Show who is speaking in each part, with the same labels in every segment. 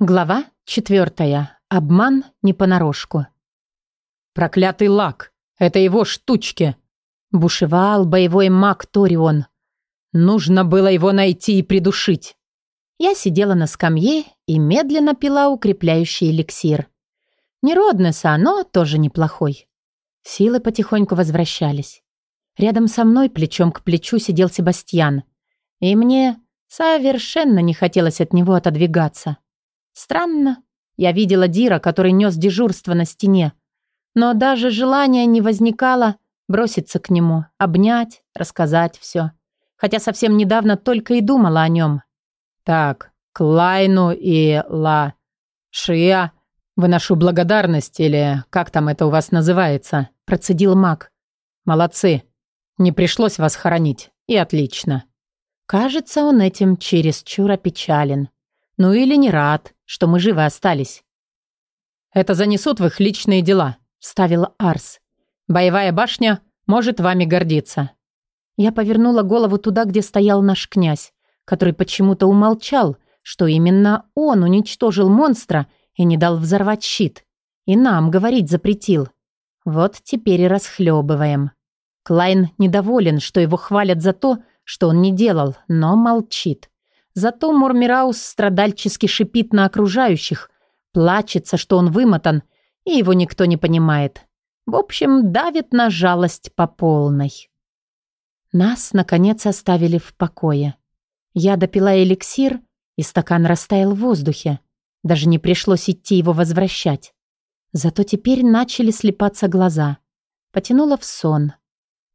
Speaker 1: Глава четвертая. Обман не понарошку.
Speaker 2: «Проклятый лак! Это его штучки!»
Speaker 1: Бушевал боевой маг Торион.
Speaker 2: «Нужно было его найти и придушить!»
Speaker 1: Я сидела на скамье и медленно пила укрепляющий эликсир. Не Роднеса, но тоже неплохой. Силы потихоньку возвращались. Рядом со мной плечом к плечу сидел Себастьян. И мне совершенно не хотелось от него отодвигаться. Странно. Я видела Дира, который нес дежурство на стене. Но даже желания не возникало броситься к нему, обнять, рассказать все. Хотя совсем недавно только и думала о нем.
Speaker 2: «Так, Клайну и Ла Шия выношу благодарность, или как там это у вас называется?» процедил маг. «Молодцы. Не пришлось вас хоронить. И отлично».
Speaker 1: Кажется, он этим чересчур опечален. Ну или не рад, что мы живы остались.
Speaker 2: «Это занесут в их личные дела», — вставил Арс. «Боевая башня может вами гордиться».
Speaker 1: Я повернула голову туда, где стоял наш князь, который почему-то умолчал, что именно он уничтожил монстра и не дал взорвать щит. И нам говорить запретил. Вот теперь и расхлебываем. Клайн недоволен, что его хвалят за то, что он не делал, но молчит. Зато Мурмираус страдальчески шипит на окружающих, плачется, что он вымотан, и его никто не понимает. В общем, давит на жалость по полной. Нас, наконец, оставили в покое. Я допила эликсир, и стакан растаял в воздухе. Даже не пришлось идти его возвращать. Зато теперь начали слепаться глаза. Потянула в сон.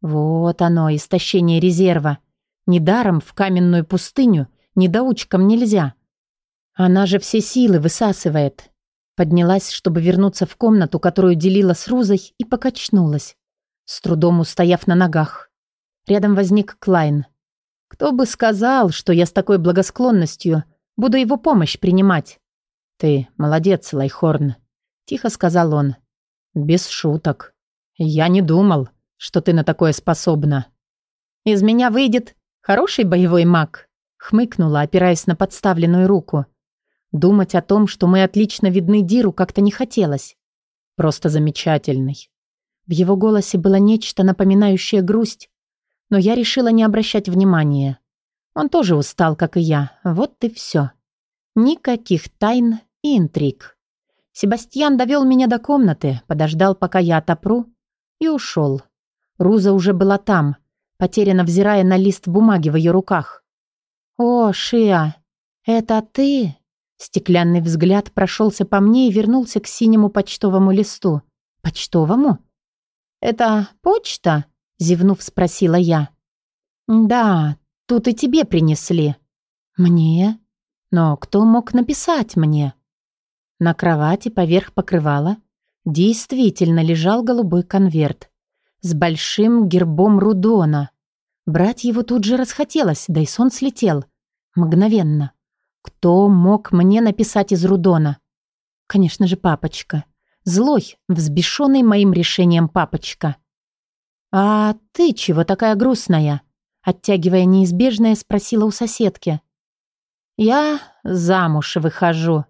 Speaker 1: Вот оно, истощение резерва. Недаром в каменную пустыню Недоучкам нельзя. Она же все силы высасывает. Поднялась, чтобы вернуться в комнату, которую делила с Рузой, и покачнулась, с трудом устояв на ногах. Рядом возник Клайн. Кто бы сказал, что я с такой благосклонностью буду его помощь принимать? Ты молодец, Лайхорн, тихо сказал он. Без шуток. Я не думал, что ты на такое способна. Из меня выйдет хороший боевой маг. Хмыкнула, опираясь на подставленную руку. Думать о том, что мы отлично видны Диру, как-то не хотелось. Просто замечательный. В его голосе было нечто напоминающее грусть, но я решила не обращать внимания. Он тоже устал, как и я. Вот и все. Никаких тайн и интриг. Себастьян довел меня до комнаты, подождал, пока я отопру, и ушел. Руза уже была там, потерянно взирая на лист бумаги в ее руках. «О, Шиа, это ты?» Стеклянный взгляд прошелся по мне и вернулся к синему почтовому листу. «Почтовому?» «Это почта?» — зевнув, спросила я. «Да, тут и тебе принесли». «Мне? Но кто мог написать мне?» На кровати поверх покрывала действительно лежал голубой конверт с большим гербом Рудона. Брать его тут же расхотелось, да и сон слетел. Мгновенно. Кто мог мне написать из Рудона? Конечно же, папочка. Злой, взбешенный моим решением папочка. «А ты чего такая грустная?» Оттягивая неизбежное, спросила у соседки. «Я замуж выхожу».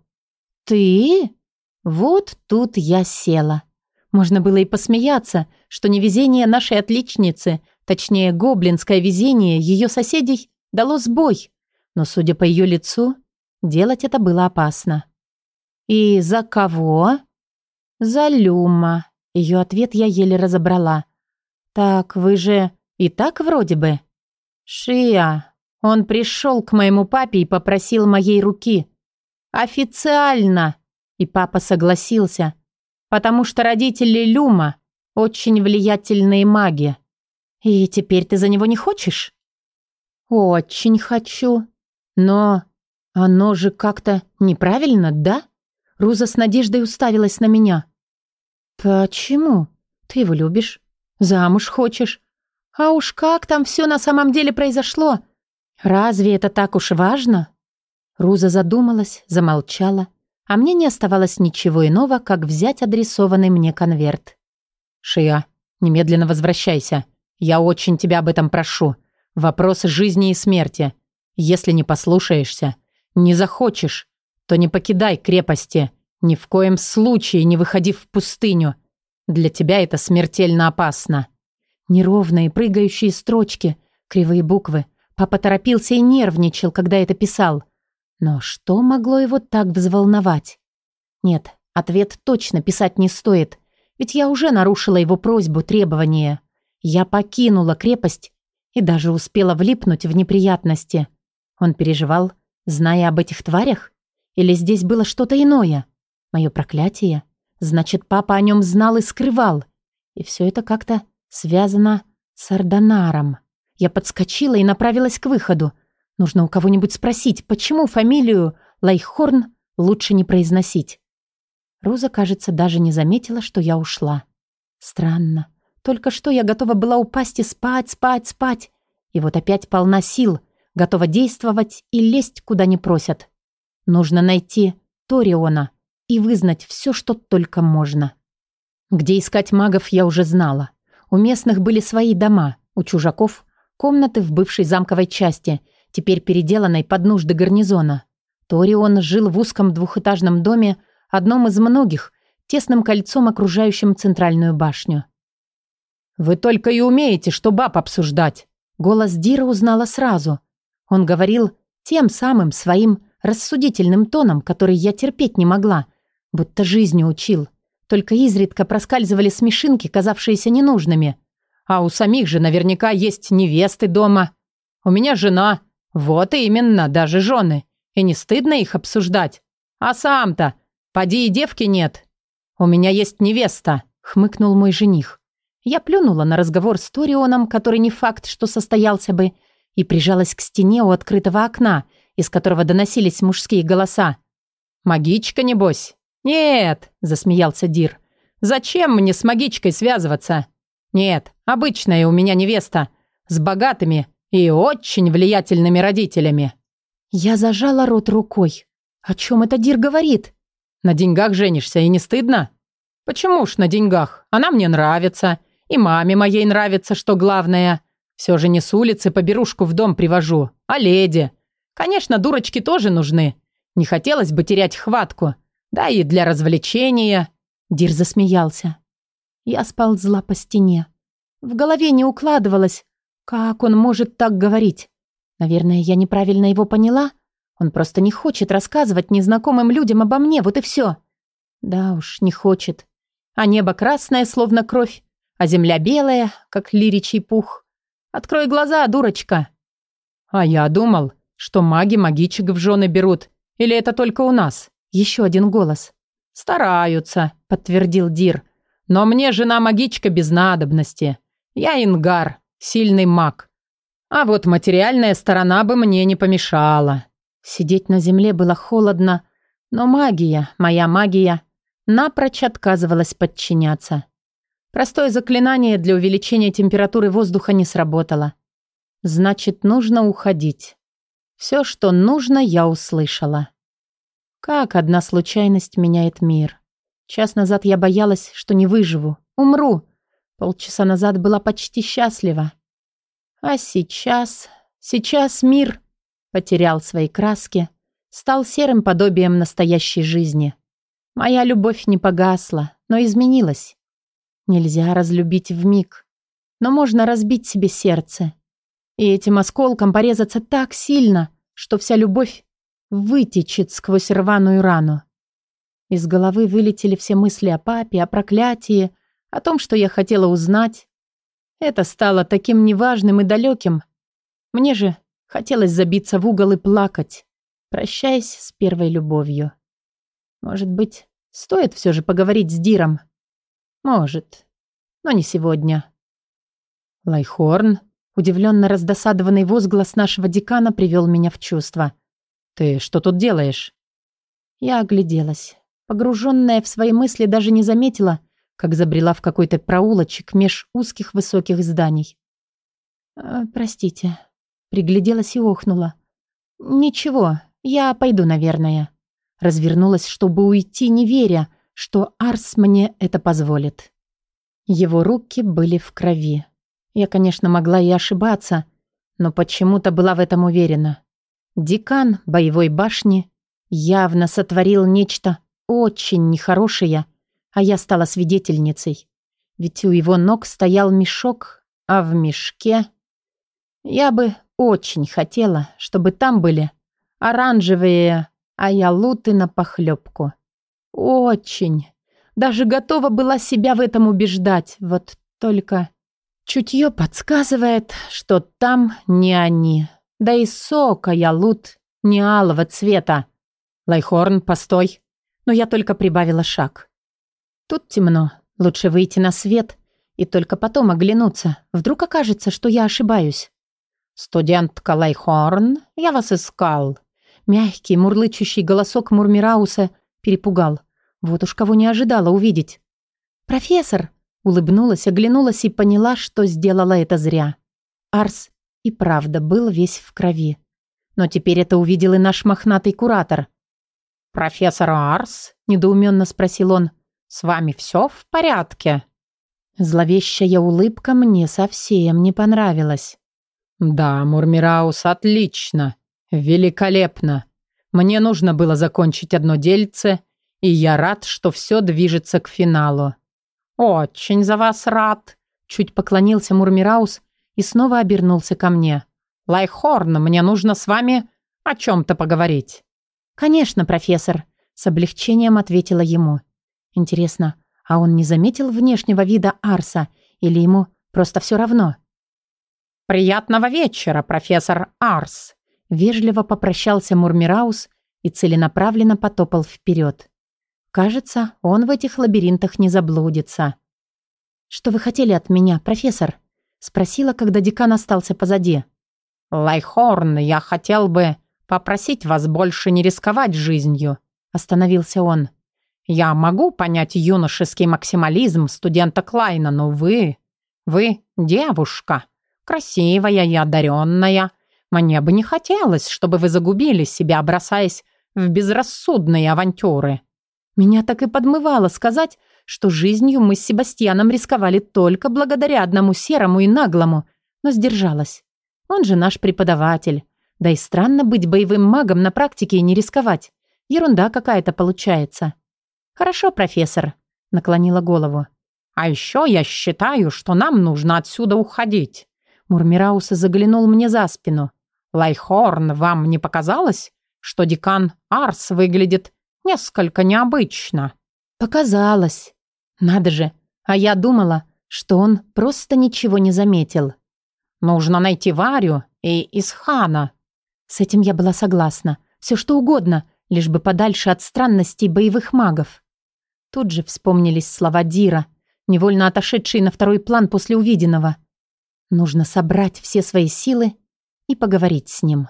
Speaker 1: «Ты?» Вот тут я села. Можно было и посмеяться, что невезение нашей отличницы Точнее, гоблинское везение ее соседей дало сбой, но, судя по ее лицу, делать это было опасно. «И за кого?» «За Люма». Ее ответ я еле разобрала. «Так, вы же и так вроде бы?» «Шия, он пришел к моему папе и попросил моей руки. Официально!» И папа согласился, потому что родители Люма очень влиятельные маги. «И теперь ты за него не хочешь?» «Очень хочу. Но оно же как-то неправильно, да?» Руза с надеждой уставилась на меня. «Почему? Ты его любишь? Замуж хочешь? А уж как там все на самом деле произошло? Разве это так уж важно?» Руза задумалась, замолчала, а мне не оставалось ничего иного, как взять адресованный мне конверт. «Шия, немедленно возвращайся», я очень тебя об этом прошу. Вопрос жизни и смерти. Если не послушаешься, не захочешь,
Speaker 2: то не покидай крепости. Ни в коем случае не выходи в пустыню. Для тебя это смертельно опасно».
Speaker 1: Неровные прыгающие строчки, кривые буквы. Папа торопился и нервничал, когда это писал. Но что могло его так взволновать? Нет, ответ точно писать не стоит, ведь я уже нарушила его просьбу, требование. Я покинула крепость и даже успела влипнуть в неприятности. Он переживал, зная об этих тварях? Или здесь было что-то иное? Мое проклятие? Значит, папа о нем знал и скрывал. И все это как-то связано с Ардонаром. Я подскочила и направилась к выходу. Нужно у кого-нибудь спросить, почему фамилию Лайхорн лучше не произносить. Роза, кажется, даже не заметила, что я ушла. Странно. Только что я готова была упасть и спать, спать, спать. И вот опять полна сил, готова действовать и лезть, куда не просят. Нужно найти Ториона и вызнать все, что только можно. Где искать магов, я уже знала. У местных были свои дома, у чужаков — комнаты в бывшей замковой части, теперь переделанной под нужды гарнизона. Торион жил в узком двухэтажном доме, одном из многих, тесным кольцом, окружающим центральную башню.
Speaker 2: «Вы только и умеете, что баб обсуждать!»
Speaker 1: Голос Дира узнала сразу. Он говорил тем самым своим рассудительным тоном, который я терпеть не могла, будто жизнью учил. Только изредка проскальзывали смешинки, казавшиеся ненужными.
Speaker 2: А у самих же наверняка есть невесты дома. У меня жена. Вот именно, даже жены. И не стыдно их обсуждать. А сам-то, поди и девки нет. У меня есть невеста, хмыкнул мой жених. Я плюнула на разговор с Торионом, который не факт, что состоялся бы, и прижалась к стене у открытого окна, из которого доносились мужские голоса. «Магичка, небось?» «Нет», — засмеялся Дир. «Зачем мне с магичкой связываться?» «Нет, обычная у меня невеста. С богатыми и очень влиятельными родителями».
Speaker 1: Я зажала рот рукой. «О чем это Дир говорит?»
Speaker 2: «На деньгах женишься и не стыдно?» «Почему ж на деньгах? Она мне нравится. И маме моей нравится, что главное. Все же не с улицы поберушку в дом привожу, а леди. Конечно, дурочки тоже нужны. Не хотелось бы терять хватку. Да и для развлечения.
Speaker 1: Дир засмеялся. Я сползла по стене. В голове не укладывалось, как он может так говорить. Наверное, я неправильно его поняла. Он просто не хочет рассказывать незнакомым людям обо мне, вот и все. Да уж, не хочет. А небо красное, словно кровь, а земля белая, как лиричий пух. Открой глаза, дурочка.
Speaker 2: А я думал, что маги магичек в жены берут. Или это только у нас?
Speaker 1: Еще один голос.
Speaker 2: «Стараются», — подтвердил Дир. «Но мне жена-магичка без надобности. Я ингар, сильный маг. А вот материальная сторона бы мне не помешала».
Speaker 1: Сидеть на земле было холодно, но магия, моя магия, напрочь отказывалась подчиняться. Простое заклинание для увеличения температуры воздуха не сработало. Значит, нужно уходить. Все, что нужно, я услышала. Как одна случайность меняет мир. Час назад я боялась, что не выживу, умру. Полчаса назад была почти счастлива. А сейчас... Сейчас мир потерял свои краски, стал серым подобием настоящей жизни. Моя любовь не погасла, но изменилась. Нельзя разлюбить в миг, но можно разбить себе сердце. И этим осколком порезаться так сильно, что вся любовь вытечет сквозь рваную рану. Из головы вылетели все мысли о папе, о проклятии, о том, что я хотела узнать. Это стало таким неважным и далеким. Мне же хотелось забиться в угол и плакать, прощаясь с первой любовью. Может быть, стоит все же поговорить с Диром? Может, но не сегодня.
Speaker 2: Лайхорн, удивленно раздосадованный возглас нашего декана привел меня в чувство. «Ты что тут делаешь?»
Speaker 1: Я огляделась. Погруженная в свои мысли, даже не заметила, как забрела в какой-то проулочек меж узких высоких зданий. «Э, «Простите», — пригляделась и охнула. «Ничего, я пойду, наверное». Развернулась, чтобы уйти, не веря, что Арс мне это позволит. Его руки были в крови. Я, конечно, могла и ошибаться, но почему-то была в этом уверена. Декан боевой башни явно сотворил нечто очень нехорошее, а я стала свидетельницей. Ведь у его ног стоял мешок, а в мешке... Я бы очень хотела, чтобы там были оранжевые аялуты на похлебку. Очень. Даже готова была себя в этом убеждать. Вот только чутье подсказывает, что там не они. Да и сок аялут не алого цвета. Лайхорн, постой. Но я только прибавила шаг. Тут темно. Лучше выйти на свет и только потом оглянуться. Вдруг окажется, что я ошибаюсь. «Студентка Лайхорн, я вас искал». Мягкий, мурлычущий голосок Мурмирауса перепугал. Вот уж кого не ожидала увидеть. «Профессор!» Улыбнулась, оглянулась и поняла, что сделала это зря. Арс и правда был весь в крови. Но теперь это увидел и наш мохнатый куратор. «Профессор Арс?» – недоуменно спросил он. «С вами все в порядке?» Зловещая улыбка мне совсем не понравилась.
Speaker 2: «Да, Мурмираус, отлично. Великолепно. Мне нужно было закончить одно дельце, и я рад, что все движется к финалу». «Очень за вас рад», — чуть поклонился Мурмираус и снова обернулся ко мне. «Лайхорн, мне нужно с вами о чем-то поговорить».
Speaker 1: «Конечно, профессор», — с облегчением ответила ему. «Интересно, а он не заметил внешнего вида Арса или ему просто все равно?»
Speaker 2: «Приятного вечера, профессор Арс», —
Speaker 1: вежливо попрощался Мурмираус и целенаправленно потопал вперед. Кажется, он в этих лабиринтах не заблудится. «Что вы хотели от меня, профессор?» — спросила, когда декан остался позади.
Speaker 2: «Лайхорн, я хотел бы попросить вас больше не рисковать жизнью», — остановился он. «Я могу понять юношеский максимализм студента Клайна, но вы... Вы девушка, красивая и одаренная. Мне бы не хотелось, чтобы вы загубили себя, бросаясь в безрассудные авантюры».
Speaker 1: Меня так и подмывало сказать, что жизнью мы с Себастьяном рисковали только благодаря одному серому и наглому, но сдержалась. Он же наш преподаватель. Да и странно быть боевым магом на практике и не рисковать. Ерунда какая-то получается. «Хорошо, профессор», — наклонила голову.
Speaker 2: «А еще я считаю, что нам нужно отсюда уходить».
Speaker 1: Мурмираус заглянул мне за спину.
Speaker 2: «Лайхорн, вам не показалось, что декан Арс выглядит Несколько необычно.
Speaker 1: Показалось. Надо же. А я думала, что он просто ничего не заметил.
Speaker 2: Нужно найти Варю и Исхана.
Speaker 1: С этим я была согласна. Все что угодно, лишь бы подальше от странностей боевых магов. Тут же вспомнились слова Дира, невольно отошедшие на второй план после увиденного. Нужно собрать все свои силы и поговорить с ним.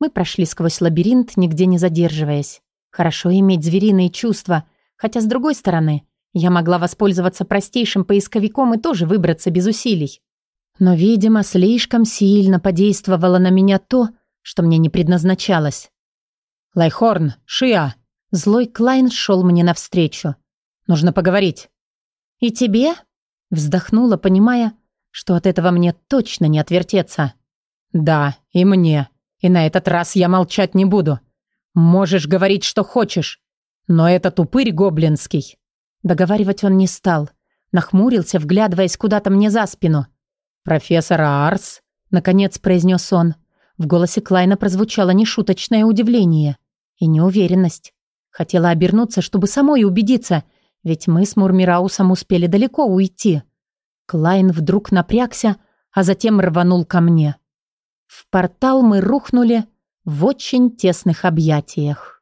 Speaker 1: Мы прошли сквозь лабиринт, нигде не задерживаясь. Хорошо иметь звериные чувства, хотя, с другой стороны, я могла воспользоваться простейшим поисковиком и тоже выбраться без усилий. Но, видимо, слишком сильно подействовало на меня то, что мне не предназначалось.
Speaker 2: «Лайхорн, Шиа!»
Speaker 1: Злой Клайн шел мне навстречу.
Speaker 2: «Нужно поговорить».
Speaker 1: «И тебе?» Вздохнула, понимая, что от этого мне точно не отвертеться.
Speaker 2: «Да, и мне. И на этот раз я молчать не буду. «Можешь говорить, что хочешь, но это тупырь гоблинский».
Speaker 1: Договаривать он не стал. Нахмурился, вглядываясь куда-то мне за спину.
Speaker 2: «Профессор Арс», —
Speaker 1: наконец произнес он. В голосе Клайна прозвучало нешуточное удивление и неуверенность. Хотела обернуться, чтобы самой убедиться, ведь мы с Мурмираусом успели далеко уйти. Клайн вдруг напрягся, а затем рванул ко мне. В портал мы рухнули, в очень тесных объятиях.